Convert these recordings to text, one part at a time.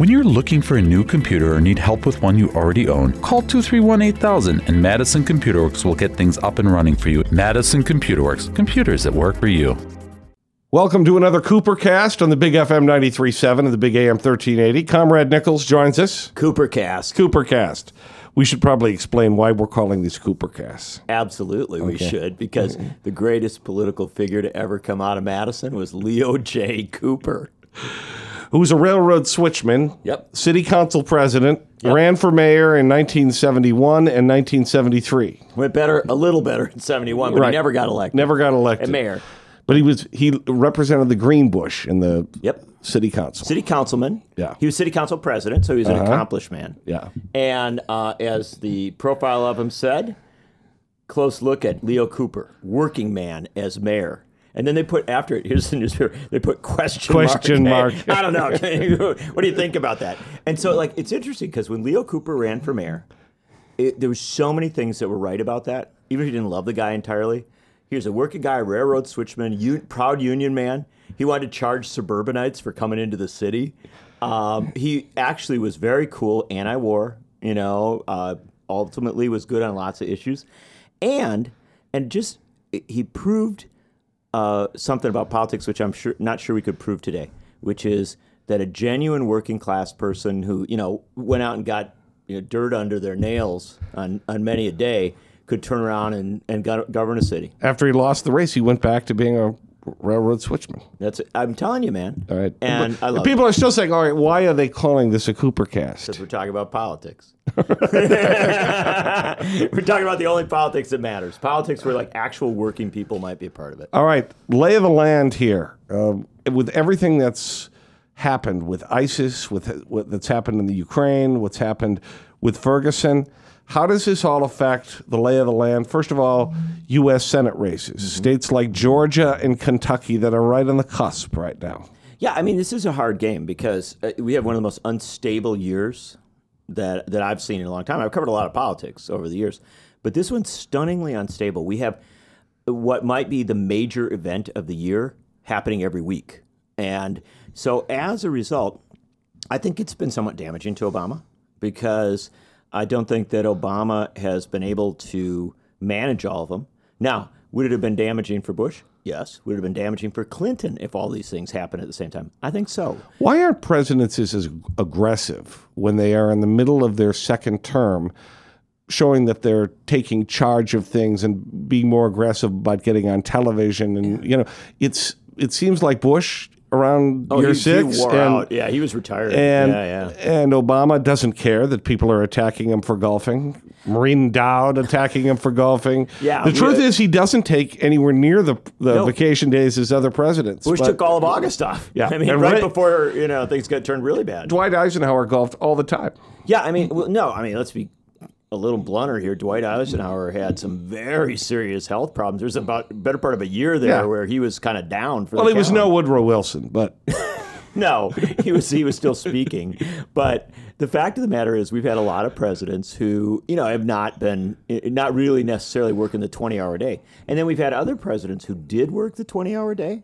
When you're looking for a new computer or need help with one you already own, call 231 8000 and Madison Computer Works will get things up and running for you. Madison Computer Works, computers that work for you. Welcome to another Cooper cast on the Big FM 93.7 and the Big AM 1380. Comrade Nichols joins us. Cooper Cast. Cooper cast. We should probably explain why we're calling these Cooper casts. Absolutely, we should, because mm-hmm. the greatest political figure to ever come out of Madison was Leo J. Cooper. Who was a railroad switchman, Yep. city council president, ran for mayor in 1971 and 1973. Went better, a little better in 71, but Right. he never got elected. Never got elected. And mayor. But he was he represented the Greenbush in the Yep. city council. City councilman. Yeah. Uh-huh. He was city council president, so he was an accomplished man. Yeah. And uh, as the profile of him said, close look at Leo Cooper, working man as mayor. And then they put after it, here's the newspaper, they put question, Question mark. mark. I don't know. what do you think about that? And so, like, it's interesting because when Leo Cooper ran for mayor, it, there was so many things that were right about that. Even if you didn't love the guy entirely, he was a working guy, railroad switchman, u- proud union man. He wanted to charge suburbanites for coming into the city. Um, he actually was very cool, anti-war. You know, uh, ultimately was good on lots of issues, and and just he proved uh, something about politics, which I'm sure not sure we could prove today, which is that a genuine working class person who you know went out and got you know, dirt under their nails on, on many a day could turn around and, and govern a city. After he lost the race, he went back to being a railroad switchman. That's I'm telling you, man. All right. And But I love people are still saying, all right, why are they calling this a Cooper cast? because we're talking about politics. we're talking about the only politics that matters. Politics where like actual working people might be a part of it. All right, lay of the land here. Um, with everything that's happened with ISIS, with what that's happened in the Ukraine, what's happened with Ferguson, how does this all affect the lay of the land? First of all, U.S. Senate races, states like Georgia and Kentucky that are right on the cusp right now. Yeah, I mean, this is a hard game because uh, we have one of the most unstable years that that I've seen in a long time. I've covered a lot of politics over the years, but this one's stunningly unstable. We have what might be the major event of the year happening every week, and so as a result, I think it's been somewhat damaging to Obama because I don't think that Obama has been able to manage all of them. Now, would it have been damaging for Bush? Yes. Would it have been damaging for Clinton if all these things happen at the same time? I think so. Why aren't presidents as aggressive when they are in the middle of their second term, showing that they're taking charge of things and being more aggressive about getting on television? And you know, it's it seems like Bush around oh, year Oh, he, six he and out. Yeah, he was retired. and yeah, yeah. and Obama doesn't care that people are attacking him for golfing. Maureen Dowd attacking him for golfing. Yeah, the truth is he doesn't take anywhere near the the No. vacation days as other presidents. Bush But took all of August off. Yeah. I mean, And right Ray- before you know things got turned really bad. Dwight Eisenhower golfed all the time. Yeah, I mean, well, no, I mean, let's be a little blunter here. Dwight Eisenhower had some very serious health problems. There's about better part of a year there Yeah. where he was kind of down for. Well, he was no Woodrow Wilson, but no, he was he was still speaking. But the fact of the matter is, we've had a lot of presidents who you know have not been eh, eh, not really necessarily working the twenty hour day, and then we've had other presidents who did work the twenty hour day,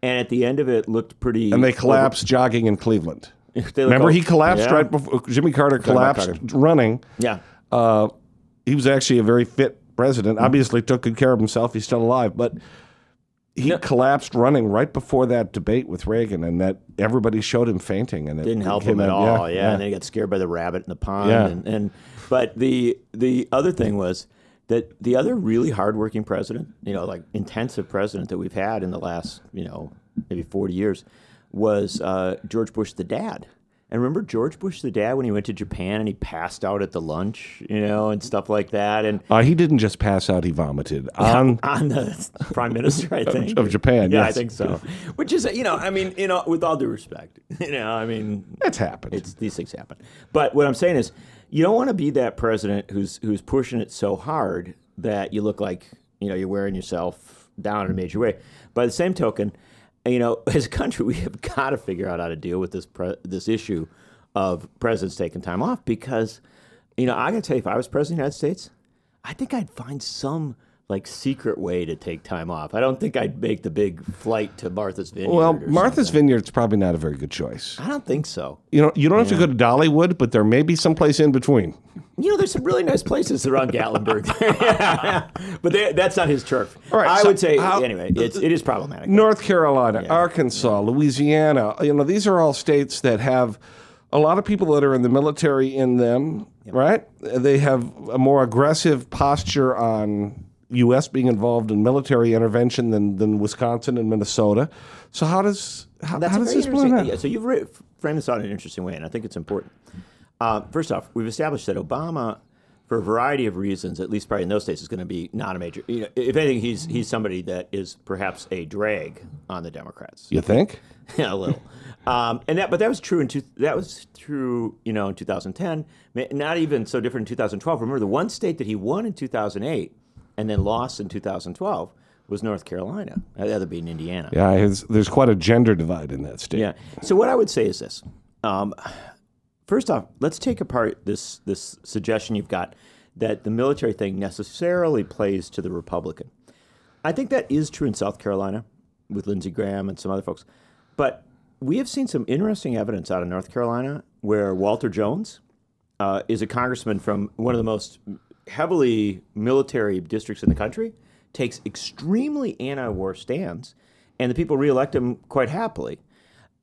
and at the end of it looked pretty. and they collapsed jogging in Cleveland. Remember, he collapsed yeah. right before Jimmy Carter collapsed Carter. running. Yeah. Uh, he was actually a very fit president. Mm-hmm. Obviously, took good care of himself. He's still alive, but he collapsed running right before that debate with Reagan, and that everybody showed him fainting, and it didn't help him at out- all. Yeah, and then he got scared by the rabbit in the pond. Yeah. And, and but the the other thing was that the other really hardworking president, you know, like intensive president that we've had in the last, you know, maybe forty years, was uh, George Bush the dad. And remember George Bush the dad when he went to Japan and he passed out at the lunch, you know, and stuff like that. And Uh, he didn't just pass out; he vomited on. on the prime minister, I think of Japan, Yeah, I think so. Which is, you know, I mean, you know, with all due respect, you know, I mean, That's happened. it's these things happen. But what I'm saying is, you don't want to be that president who's who's pushing it so hard that you look like you know you're wearing yourself down in a major way. By the same token, you know, as a country, we have got to figure out how to deal with this pre- this issue of presidents taking time off because, you know, I got to tell you, if I was president of the United States, I think I'd find some like secret way to take time off. I don't think I'd make the big flight to Martha's Vineyard. Well, Martha's something. Vineyard's probably not a very good choice. I don't think so. You know, you don't have to go to Dollywood, but there may be some place in between. You know, there's some really nice places around Gatlinburg, but they, that's not his turf. All right, I so would say how- anyway. It's, it is problematic. North Carolina, Arkansas, Louisiana, you know, these are all states that have a lot of people that are in the military in them, right? They have a more aggressive posture on U.S. being involved in military intervention than, than Wisconsin and Minnesota. So how does how, how does this play out? Yeah, so you've ra- framed this out in an interesting way, and I think it's important. Uh, first off, we've established that Obama, for a variety of reasons, at least probably in those states, is going to be not a major. You know, if anything, he's he's somebody that is perhaps a drag on the Democrats. You think? Yeah, a little. Um, and that, but that was true in two, that was true, you know, in 2010. Not even so different in 2012. Remember, the one state that he won in 2008 and then lost in 2012 was North Carolina. The other being Indiana. Yeah, it's, there's quite a gender divide in that state. Yeah. So what I would say is this. Um, first off, let's take apart this this suggestion you've got that the military thing necessarily plays to the Republican. I think that is true in South Carolina with Lindsey Graham and some other folks. But we have seen some interesting evidence out of North Carolina where Walter Jones uh, is a congressman from one of the most heavily military districts in the country, takes extremely anti war stands, and the people reelect him quite happily.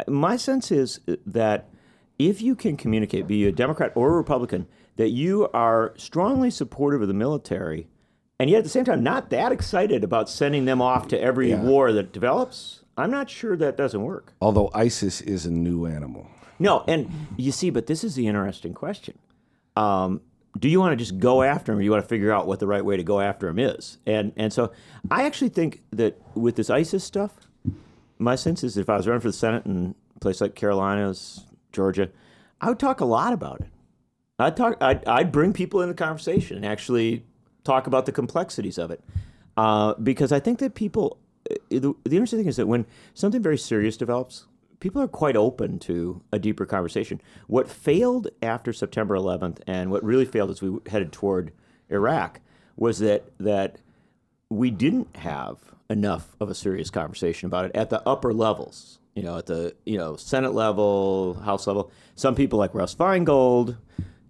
My sense is that if you can communicate, be you a Democrat or a Republican, that you are strongly supportive of the military, and yet at the same time not that excited about sending them off to every war that develops, I'm not sure that doesn't work. Although ISIS is a new animal. No, and you see, but this is the interesting question. Um, do you want to just go after him, or you want to figure out what the right way to go after him is? And and so I actually think that with this ISIS stuff, my sense is if I was running for the Senate in a place like Carolinas, Georgia, I would talk a lot about it. I'd talk. I'd, I'd bring people into the conversation and actually talk about the complexities of it, uh, because I think that people. uh, The, the interesting thing is that when something very serious develops, people are quite open to a deeper conversation. What failed after September 11th, and what really failed as we headed toward Iraq, was that that we didn't have enough of a serious conversation about it at the upper levels. You know, at the you know Senate level, House level. Some people like Russ Feingold,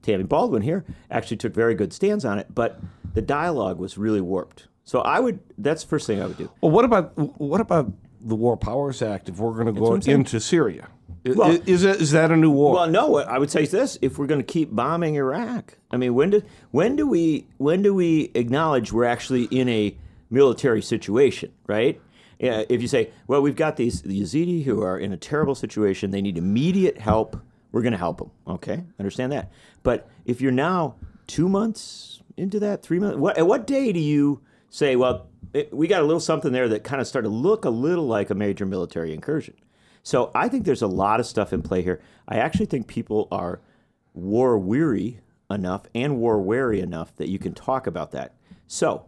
Tammy Baldwin here actually took very good stands on it, but the dialogue was really warped. So I would. That's the first thing I would do. Well, what about what about the War Powers Act? If we're going to go into Syria, Well- is it, is that a new war? Well, no. I would say this: if we're going to keep bombing Iraq, I mean, when do when do we when do we acknowledge we're actually in a military situation, right? Yeah, if you say, well, we've got these the Yazidi who are in a terrible situation, they need immediate help. We're going to help them. Okay, understand that. But if you're now two months into that, three months, what, at what day do you say, well, it, we got a little something there that kind of started to look a little like a major military incursion? So I think there's a lot of stuff in play here. I actually think people are war weary enough and war wary enough that you can talk about that. So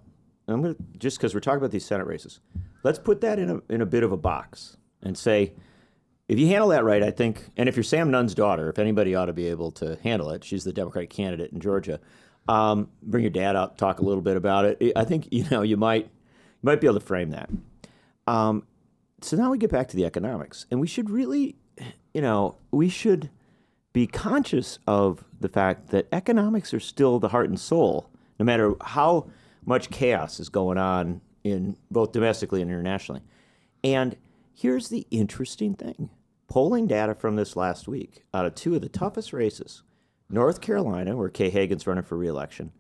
I'm gonna just because we're talking about these Senate races, let's put that in a in a bit of a box and say, if you handle that right, I think, and if you're Sam Nunn's daughter, if anybody ought to be able to handle it, she's the Democratic candidate in Georgia. Um, bring your dad out, talk a little bit about it. I think you know you might might be able to frame that. Um, so now we get back to the economics, and we should really, you know, we should be conscious of the fact that economics are still the heart and soul, no matter how much chaos is going on in both domestically and internationally. And here's the interesting thing polling data from this last week out of two of the toughest races North Carolina, where Kay Hagan's running for reelection,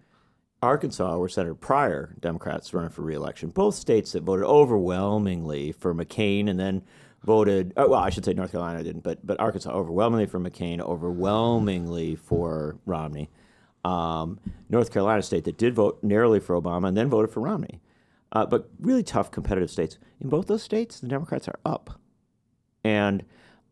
Arkansas, where Senator Pryor, Democrats, running for reelection. Both states that voted overwhelmingly for McCain and then voted, oh, well, I should say North Carolina didn't, but, but Arkansas overwhelmingly for McCain, overwhelmingly for Romney. Um, North Carolina state that did vote narrowly for Obama and then voted for Romney. Uh, but really tough competitive states. In both those states, the Democrats are up. And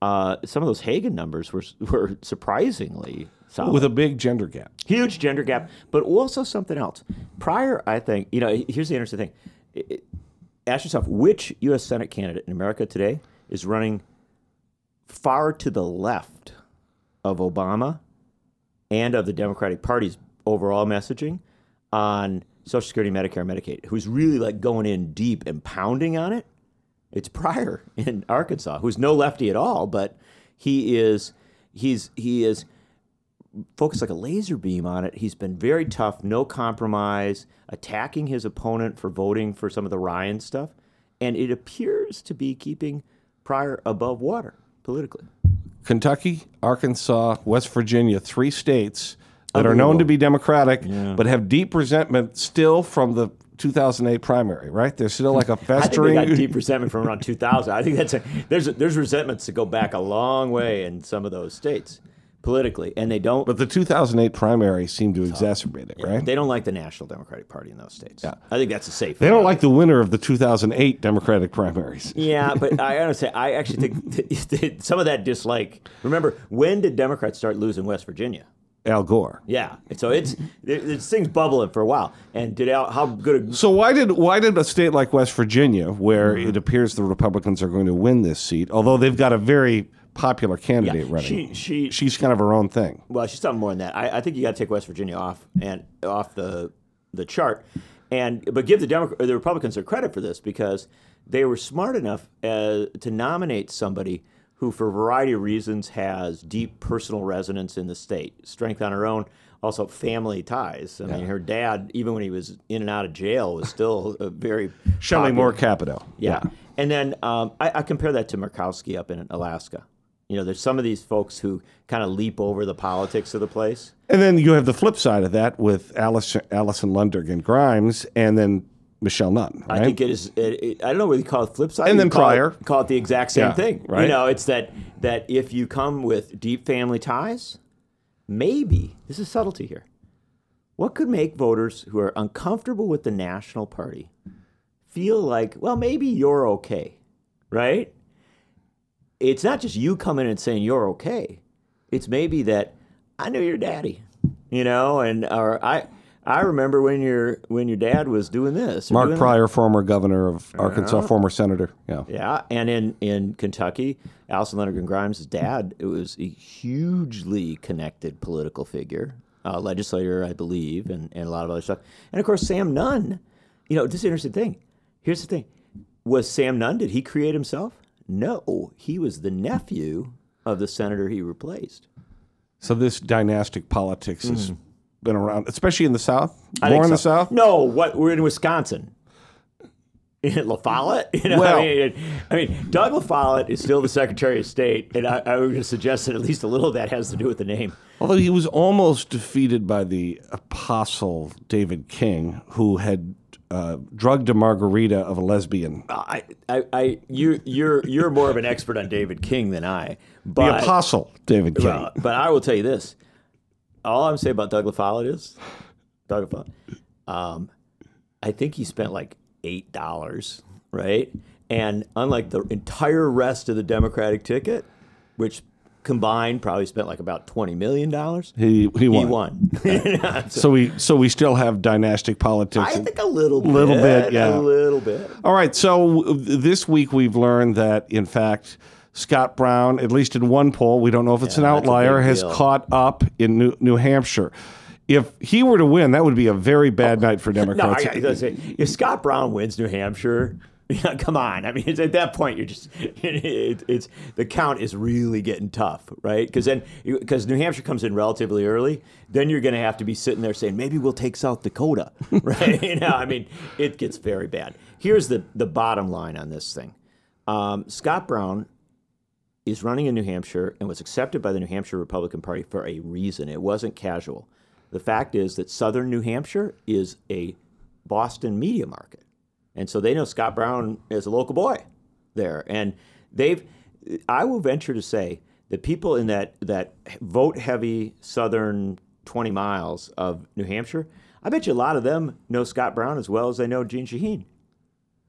uh, some of those Hagan numbers were, were surprisingly solid with a big gender gap. huge gender gap, but also something else. Pryor, I think, you know, here's the interesting thing. It- it- ask yourself which U.S. Senate candidate in America today is running far to the left of Obama and of the Democratic Party's overall messaging on Social Security, Medicare, Medicaid, who's really like going in deep and pounding on it, it's Pryor in Arkansas, who's no lefty at all, but he is he's he is focused like a laser beam on it. He's been very tough, no compromise, attacking his opponent for voting for some of the Ryan stuff, and it appears to be keeping Pryor above water politically. Kentucky, Arkansas, West Virginia, three states that are known to be Democratic, but have deep resentment still from the 2008 primary. Right? There's still like a I think festering. deep resentment from around 2000. I think that's a, there's there's resentments that go back a long way in some of those states politically, and they don't but the 2008 primary seemed to exacerbate it. Right? they don't like the National Democratic Party in those states. Yeah. I think that's a safe. They don't like the winner of the 2008 Democratic primaries. Yeah, but I gotta say, I actually think some of that dislike. Remember, when did Democrats start losing West Virginia? Al Gore. Yeah, so it's this thing's bubbling for a while. And did Al, how good? A, So why did why did a state like West Virginia, where Mm-hmm. it appears the Republicans are going to win this seat, although they've got a very popular candidate Yeah, running, she- she- she's kind of her own thing. well, she's something more than that. I, I think you got to take West Virginia off and off the the chart, and but give the Democrat the Republicans their credit for this because they were smart enough uh, to nominate somebody who, for a variety of reasons, has deep personal resonance in the state, strength on her own, also family ties. I mean, her dad, even when he was in and out of jail, was still a very Shelley Moore Capito. Yeah. And then um, I, I compare that to Murkowski up in Alaska. You know, there's some of these folks who kind of leap over the politics of the place. And then you have the flip side of that with Alice, Allison Lundergan Grimes and then Michelle Nunn, right? I think it is. It, it, I don't know whether you call it flip side. And then you call Pryor. It, call it the exact same Yeah, thing. right. You know, it's that that if you come with deep family ties, maybe this is subtlety here. What could make voters who are uncomfortable with the national party feel like, well, maybe you're okay, right? It's not just you coming and saying you're okay. It's maybe that I knew your daddy, you know, and or I I remember when your when your dad was doing this. Mark doing that. Pryor, former governor of Arkansas, former senator. Yeah. Yeah, and in in Kentucky, Allison Lundergan Grimes' dad it was a hugely connected political figure, uh, legislator, I believe, and, and a lot of other stuff. And of course, Sam Nunn. You know, this is an interesting thing. Here's the thing: was Sam Nunn? Did he create himself? No, he was the nephew of the senator he replaced. So this dynastic politics has been around, especially in the South. I More think in the. South. No, what we're in Wisconsin. In La Follette, you know, Well- I, mean, I mean, Doug La Follette is still the Secretary of State, and I, I would just suggest that at least a little of that has to do with the name. Although he was almost defeated by the apostle David King, who had uh, drugged a margarita of a lesbian. I, I, I you, you're, you're more of an expert on David King than I, The apostle David King. Well, but I will tell you this: all I'm saying about Doug La Follette is, Doug La Follette, um, I think he spent like eight dollars, right? And unlike the entire rest of the Democratic ticket, which combined probably spent like about twenty million dollars, he he won. he won. won. So we so we still have dynastic politics. I think a little bit, Little bit, yeah. a little bit. All right. So this week we've learned that in fact Scott Brown, at least in one poll, we don't know if it's an Yeah, that's a outlier, has caught up in New, New Hampshire. If he were to win, that would be a very bad night for No, Democrats. I, I gotta say, if Scott Brown wins New Hampshire, come on. I mean, it's, at that point, you're just it, it's the count is really getting tough, right? Because then because New Hampshire comes in relatively early, then you're going to have to be sitting there saying maybe we'll take South Dakota, right? you know, I mean, it gets very bad. Here's the the bottom line on this thing: um, Scott Brown is running in New Hampshire and was accepted by the New Hampshire Republican Party for a reason. It wasn't casual. The fact is that southern New Hampshire is a Boston media market. And so they know Scott Brown is a local boy there. And they've, I will venture to say that people in that, that vote heavy southern 20 miles of New Hampshire, I bet you a lot of them know Scott Brown as well as they know Jeanne Shaheen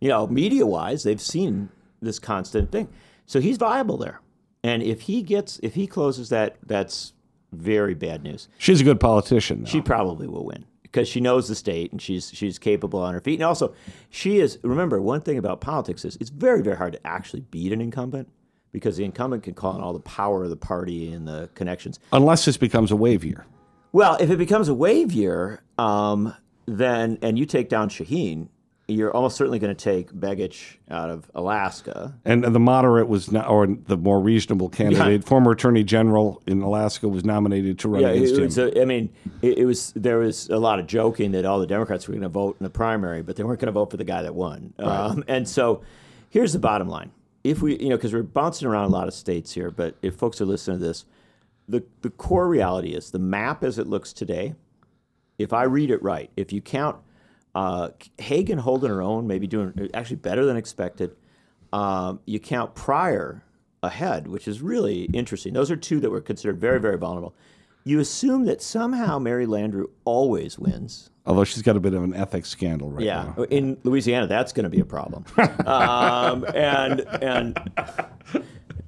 you know, media wise, they've seen this constant thing. So he's viable there. And if he gets, if he closes that, that's very bad news. She's a good politician. Though. She probably will win because she knows the state and she's she's capable on her feet. And also, she is. Remember, one thing about politics is it's very very hard to actually beat an incumbent because the incumbent can call on all the power of the party and the connections. Unless this becomes a wave year. Well, if it becomes a wave year, um, then and you take down Shaheen, you're almost certainly going to take Begich out of Alaska. And the moderate was not, or the more reasonable candidate, former Attorney General in Alaska, was nominated to run Yeah, against it him. a, I mean, it, it was there was a lot of joking that all the Democrats were going to vote in the primary, but they weren't going to vote for the guy that won. Um, and so, here's the bottom line: if we, you know, because we're bouncing around a lot of states here, but if folks are listening to this, the the core reality is the map as it looks today. If I read it right, if you count uh, Hagan holding her own, maybe doing actually better than expected. Um, you count Pryor ahead, which is really interesting. Those are two that were considered very, very vulnerable. You assume that somehow Mary Landrieu always wins. Although she's got a bit of an ethics scandal right Yeah, now. in Louisiana, that's going to be a problem. um, and and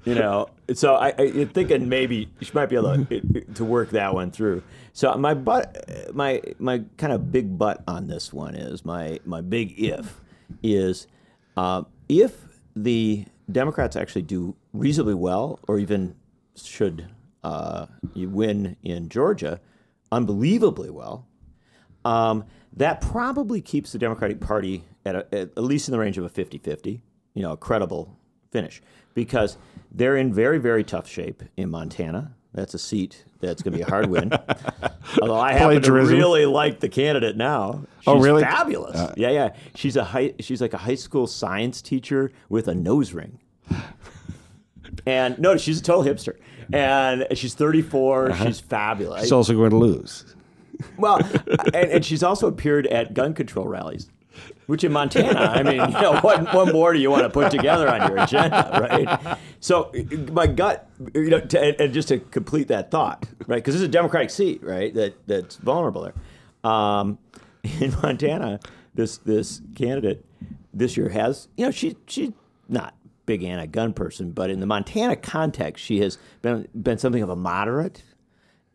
you know, so I, I thinking maybe she might be able to, to work that one through. So my but my my kind of big butt on this one is my my big if is uh, if the Democrats actually do reasonably well, or even should uh, you win in Georgia, unbelievably well. Um, that probably keeps the Democratic Party at, a, at least in the range of a 50 50, you know, a credible finish, because they're in very, very tough shape in Montana. That's a seat that's going to be a hard win. Although I happen to really like the candidate now. Oh, she's Oh, really? fabulous. Uh. yeah, yeah. She's a high, she's like a high school science teacher with a nose ring. And no, she's a total hipster. And she's 34. Uh-huh. She's fabulous. She's also going to lose. Well, and, and she's also appeared at gun control rallies, which in Montana, I mean, you know, what, what more do you want to put together on your agenda, right? So my gut, you know, to, and- just to complete that thought, right? Because this is a Democratic seat, right? That that's vulnerable there. Um, in Montana, this this candidate this year has, you know, she she's not big anti-gun person, but in the Montana context, she has been been something of a moderate.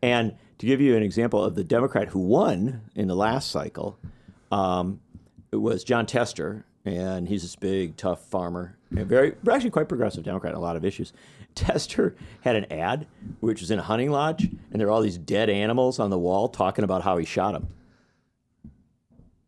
And to give you an example of the Democrat who won in the last cycle, um, was Jon Tester, and he's this big, tough farmer, and very, actually quite progressive Democrat on a lot of issues. Tester had an ad which was in a hunting lodge, and there are all these dead animals on the wall talking about how he shot them.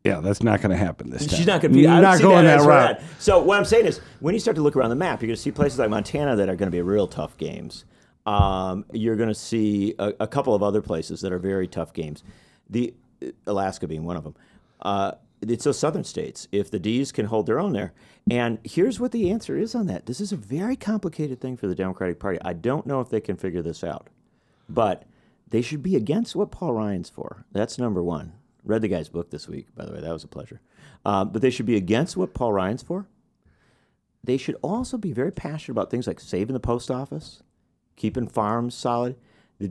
Yeah, that's not going to happen this time. She's not going to be. I don't going that, that route. So what I'm saying is, when you start to look around the map, you're going to see places like Montana that are going to be real tough games. Um, you're going to see a, a couple of other places that are very tough games. The Alaska being one of them. Uh, it's those southern states. If the D's can hold their own there, and here's what the answer is on that. This is a very complicated thing for the Democratic Party. I don't know if they can figure this out, but they should be against what Paul Ryan's for. That's number one. Read the guy's book this week, by the way. That was a pleasure. Um, but they should be against what Paul Ryan's for. They should also be very passionate about things like saving the post office, keeping farms solid.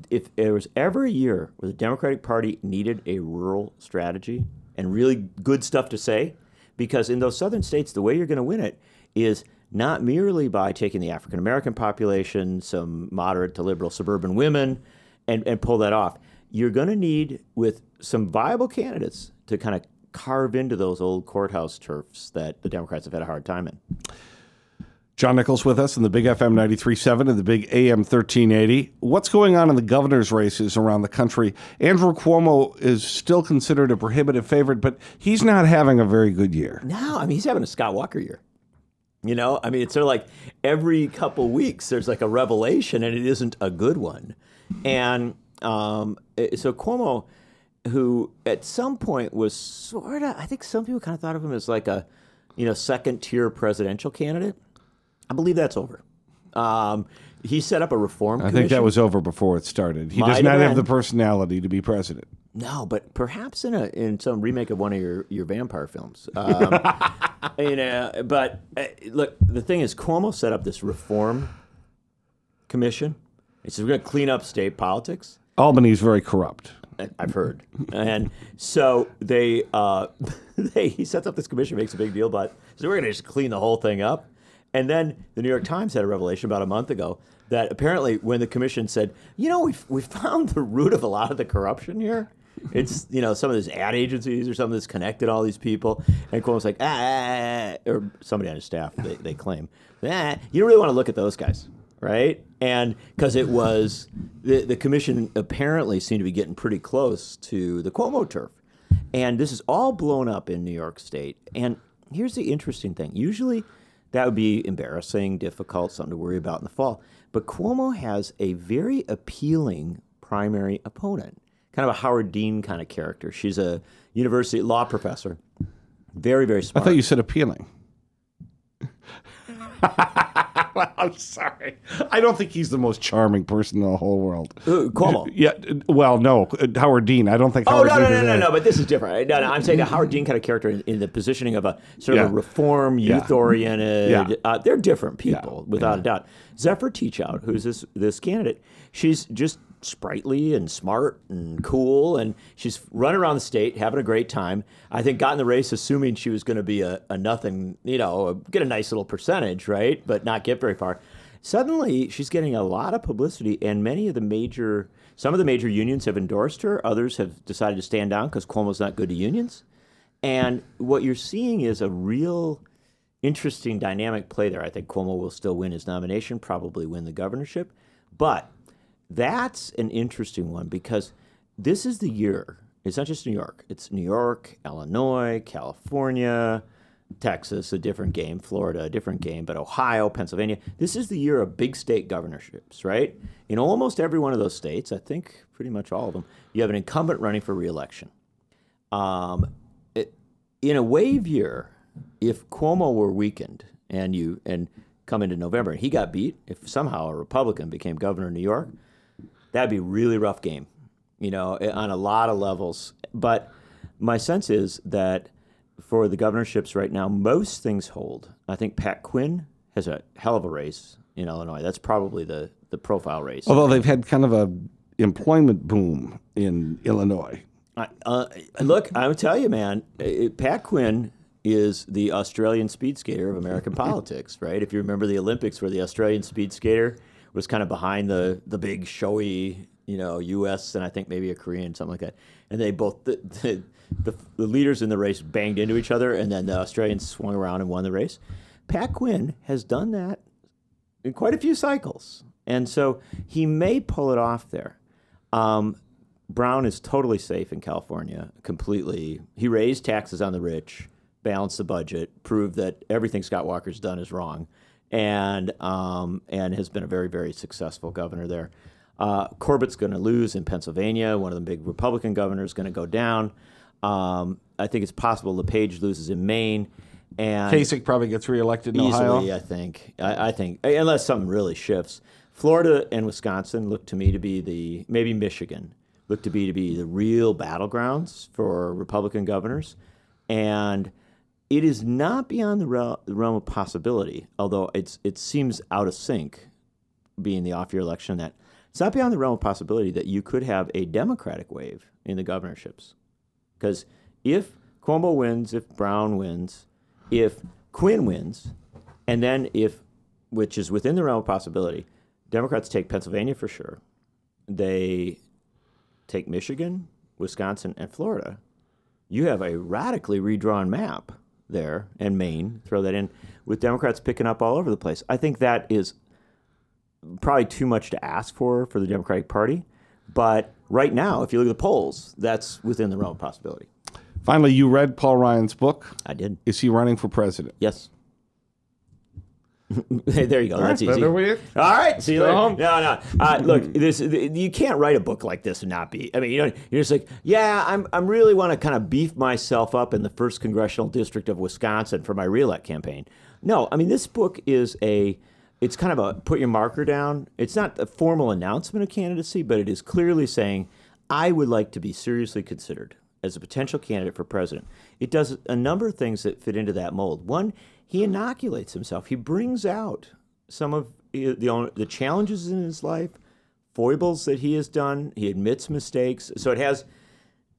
If there was ever a year where the Democratic Party needed a rural strategy and really good stuff to say, because in those southern states, the way you're going to win it is not merely by taking the African American population, some moderate to liberal suburban women, and, and pull that off. You're going to need, with some viable candidates, to kind of carve into those old courthouse turfs that the Democrats have had a hard time in. John Nichols with us in the Big FM 93.7 and the Big AM 1380. What's going on in the governor's races around the country? Andrew Cuomo is still considered a prohibitive favorite, but he's not having a very good year. No, I mean he's having a Scott Walker year. You know, I mean it's sort of like every couple weeks there's like a revelation, and it isn't a good one. And um, eh, so Cuomo, who at some point was sort of, I think some people kind of thought of him as like a, you know, second tier presidential candidate. I believe that's over. Um, he set up a reform. Commission. I think that was over before it started. He Might does not have been. the personality to be president. No, but perhaps in a in some remake of one of your, your vampire films. Um, you know, but uh, look, the thing is, Cuomo set up this reform commission. He says we're going to clean up state politics. Albany's very corrupt. I- I've heard, and so they uh, they he sets up this commission, makes a big deal but So we're going to just clean the whole thing up, and then the New York Times had a revelation about a month ago that apparently when the commission said, you know, we we found the root of a lot of the corruption here. It's you know some of these ad agencies or something that's connected all these people, and Cuomo's like ah, ah, ah," or somebody on his staff they, they claim ah, you don't really want to look at those guys, right? And because it was the the commission apparently seemed to be getting pretty close to the Cuomo turf, And this is all blown up in New York State. And here's the interesting thing. Usually that would be embarrassing, difficult, something to worry about in the fall. But Cuomo has a very appealing primary opponent, kind of a Howard Dean kind of character. She's a university law professor, very, very I thought you said appealing. I'm sorry. I don't think he's the most charming person in the whole world. Uh, Cuomo. Yeah, well, no, uh, Howard Dean. I don't think Oh Howard no Dean no no no no! But this is different. No, no, I'm saying a Howard Dean kind of character in, in the positioning of a sort of Yeah. a reform, youth-oriented. Yeah. Uh, they're different people, Yeah. without a doubt. Zephyr Teachout, who's this this candidate, she's just sprightly and smart and cool, and she's running around the state having a great time. I think got in the race assuming she was going to be a, a nothing, you know, get a nice little percentage, right, but not get very far. Suddenly, she's getting a lot of publicity, and many of the major, some of the major unions have endorsed her. Others have decided to stand down because Cuomo's not good to unions. And what you're seeing is a real interesting dynamic play there. I think Cuomo will still win his nomination, probably win the governorship. But that's an interesting one because this is the year. It's not just New York, it's New York, Illinois, California, Texas, a different game, Florida, a different game, but Ohio, Pennsylvania. This is the year of big state governorships, right? In almost every one of those states, I think pretty much all of them, you have an incumbent running for reelection. Um, it, in a wave year, if Cuomo were weakened and you and come into November and he got beat, if somehow a Republican became governor of New York, that'd be a really rough game, you know, eh, on a lot of levels. But my sense is that for the governorships right now, most things hold. I think Pat Quinn has a hell of a race in Illinois. That's probably the the profile race. Although they've had kind of a employment boom in Illinois. I- Uh, look, I'll tell you, man. uh, Pat Quinn is the Australian speed skater of American politics, right? If you remember the Olympics, where the Australian speed skater was kind of behind the the big showy, you know, U.S. and I think maybe a Korean, something like that, and they both the, the, the, the leaders in the race banged into each other, and then the Australians swung around and won the race. Pat Quinn has done that in quite a few cycles, and so he may pull it off there. Um, Brown is totally safe in California, completely. He raised taxes on the rich, balanced the budget, proved that everything Scott Walker's done is wrong, and um, and has been a very very successful governor there. Uh, Corbett's going to lose in Pennsylvania. One of the big Republican governors going to go down. Um, I think it's possible LePage loses in Maine, and Kasich probably gets reelected in easily, Ohio. I think. I, I think unless something really shifts. Florida and Wisconsin look to me to be the maybe Michigan look to be to be the real battlegrounds for Republican governors, and it is not beyond the realm of possibility. Although it's it seems out of sync, being the off year election that it's not beyond the realm of possibility that you could have a Democratic wave in the governorships. Because if Cuomo wins, if Brown wins, if Quinn wins, and then if, which is within the realm of possibility, Democrats take Pennsylvania for sure. They take Michigan, Wisconsin, and Florida. You have a radically redrawn map there, and Maine, throw that in, with Democrats picking up all over the place. I think that is probably too much to ask for for the Democratic Party. But right now, if you look at the polls, that's within the realm of possibility. Finally, you read Paul Ryan's book. I did. Is he running for president? Yes. Hey, there you go. That's right, easy. All right. See you later. home. No, no. Uh, look, this you can't write a book like this and not be. I mean, you know, you're just like, yeah, I'm. I'm really want to kind of beef myself up in the first congressional district of Wisconsin for my reelect campaign. No, I mean, this book is a. It's kind of a put your marker down. It's not a formal announcement of candidacy, but it is clearly saying, I would like to be seriously considered as a potential candidate for president. It does a number of things that fit into that mold. One, he inoculates himself. He brings out some of the the challenges in his life, foibles that he has done. He admits mistakes. So it has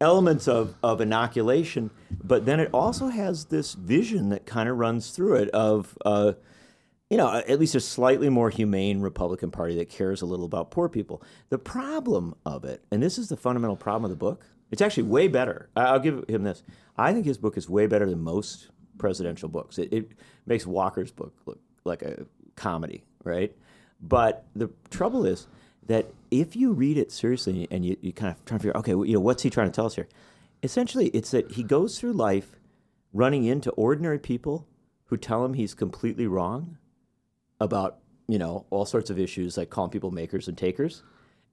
elements of, of inoculation, but then it also has this vision that kind of runs through it of, uh, you know, at least a slightly more humane Republican Party that cares a little about poor people. The problem of it, and this is the fundamental problem of the book, it's actually way better. I'll give him this. I think his book is way better than most presidential books. It, it makes Walker's book look like a comedy, right? But the trouble is that if you read it seriously and you, you kind of try to figure, okay, well, you know, what's he trying to tell us here? essentially, it's that he goes through life running into ordinary people who tell him he's completely wrong about you know all sorts of issues like calling people makers and takers,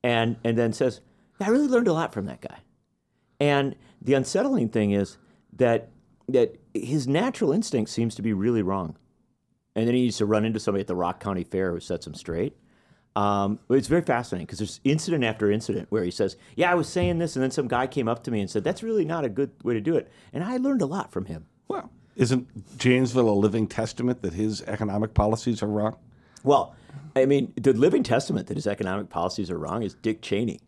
and and then says, "I really learned a lot from that guy." And the unsettling thing is that that his natural instinct seems to be really wrong, and then he needs to run into somebody at the Rock County Fair who sets him straight. Um, it's very fascinating because there's incident after incident where he says, "Yeah, I was saying this," and then some guy came up to me and said, "That's really not a good way to do it," and I learned a lot from him. Well, isn't Janesville a living testament that his economic policies are wrong? Well, I mean, the living testament that his economic policies are wrong is Dick Cheney,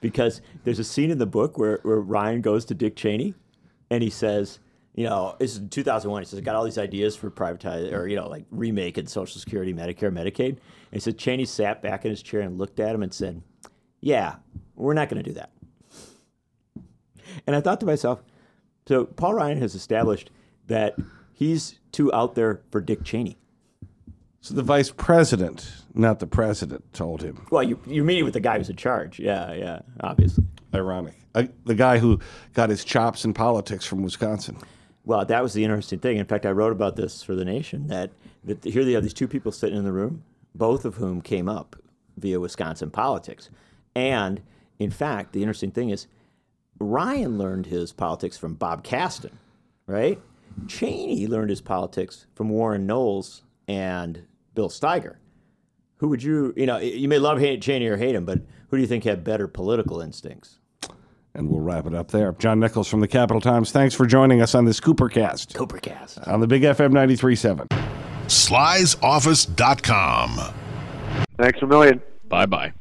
because there's a scene in the book where, where Ryan goes to Dick Cheney, and he says, you know, it's 2001. He says, I got all these ideas for privatize or, you know, like remaking Social Security, Medicare, Medicaid. And he said, Cheney sat back in his chair and looked at him and said, Yeah, we're not going to do that. And I thought to myself, so Paul Ryan has established that he's too out there for Dick Cheney. So the vice president, not the president, told him. Well, you, you're meeting with the guy who's in charge. Yeah, yeah, obviously. Ironic. I, the guy who got his chops in politics from Wisconsin. Well, that was the interesting thing. In fact, I wrote about this for The Nation that, that here they have these two people sitting in the room, both of whom came up via Wisconsin politics. And in fact, the interesting thing is Ryan learned his politics from Bob Kasten, right? Cheney learned his politics from Warren Knowles and Bill Steiger. Who would you, you know, you may love Cheney or hate him, but who do you think had better political instincts? And we'll wrap it up there. John Nichols from the Capital Times, thanks for joining us on this Coopercast. Coopercast. On the Big FM 93.7. Sly'sOffice.com. Thanks a million. Bye bye.